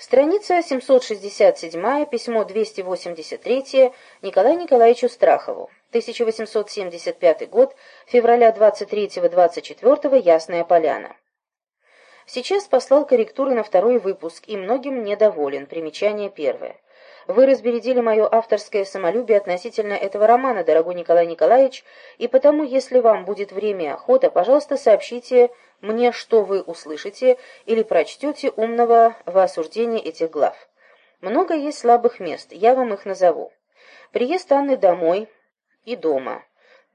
Страница 767, письмо 283 Николаю Николаевичу Страхову. 1875 год, февраля 23-24, Ясная Поляна. Сейчас послал корректуры на второй выпуск и многим недоволен. Примечание первое. Вы разбередили мое авторское самолюбие относительно этого романа, дорогой Николай Николаевич, и потому, если вам будет время и охота, пожалуйста, сообщите мне, что вы услышите или прочтете умного в осуждении этих глав. Много есть слабых мест, я вам их назову. Приезд Анны домой и дома.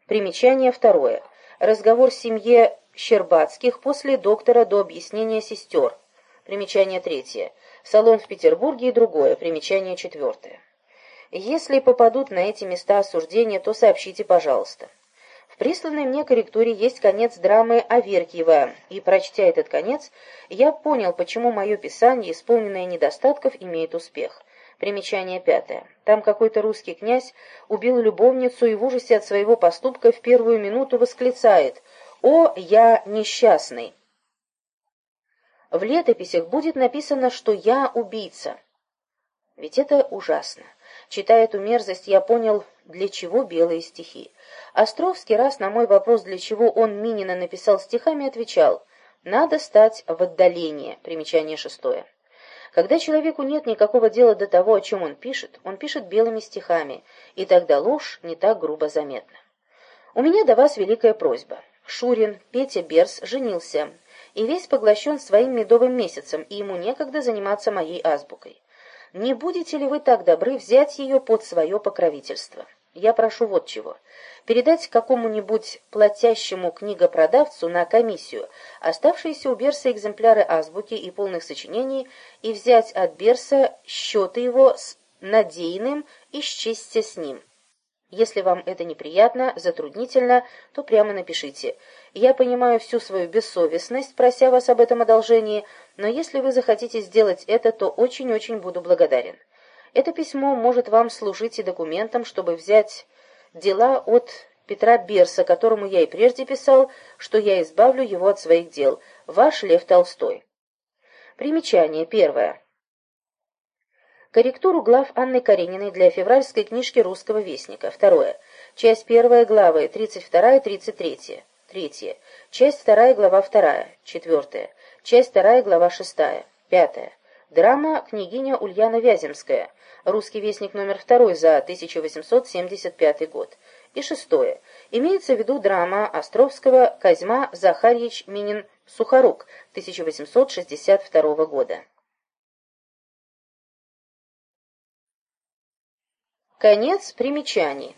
Примечание второе. Разговор в семье Щербацких после доктора до объяснения сестер. Примечание третье. Салон в Петербурге и другое. Примечание четвертое. Если попадут на эти места осуждения, то сообщите, пожалуйста. В присланной мне корректуре есть конец драмы Аверкиева, и, прочтя этот конец, я понял, почему мое писание, исполненное недостатков, имеет успех. Примечание пятое. Там какой-то русский князь убил любовницу и в ужасе от своего поступка в первую минуту восклицает «О, я несчастный!» В летописях будет написано, что я убийца. Ведь это ужасно. Читая эту мерзость, я понял, для чего белые стихи. Островский раз на мой вопрос, для чего он Минина написал стихами, отвечал «Надо стать в отдаление». Примечание шестое. Когда человеку нет никакого дела до того, о чем он пишет, он пишет белыми стихами, и тогда ложь не так грубо заметна. У меня до вас великая просьба. Шурин, Петя Берс, женился, и весь поглощен своим медовым месяцем, и ему некогда заниматься моей азбукой. Не будете ли вы так добры взять ее под свое покровительство? Я прошу вот чего. Передать какому-нибудь платящему книгопродавцу на комиссию оставшиеся у Берса экземпляры азбуки и полных сочинений и взять от Берса счеты его с надеянным исчестья с ним. Если вам это неприятно, затруднительно, то прямо напишите. Я понимаю всю свою бессовестность, прося вас об этом одолжении, но если вы захотите сделать это, то очень-очень буду благодарен. Это письмо может вам служить и документом, чтобы взять дела от Петра Берса, которому я и прежде писал, что я избавлю его от своих дел. Ваш Лев Толстой. Примечание первое. Корректуру глав Анны Карениной для февральской книжки «Русского вестника». Второе. Часть первая, главы 32 и 33. Третье. Часть вторая, глава вторая. Четвертое. Часть вторая, глава шестая. Пятое. Драма «Княгиня Ульяна Вяземская». Русский вестник номер второй за 1875 год. И шестое. Имеется в виду драма Островского «Козьма Захарьевич Минин Сухорук» 1862 года. Конец примечаний.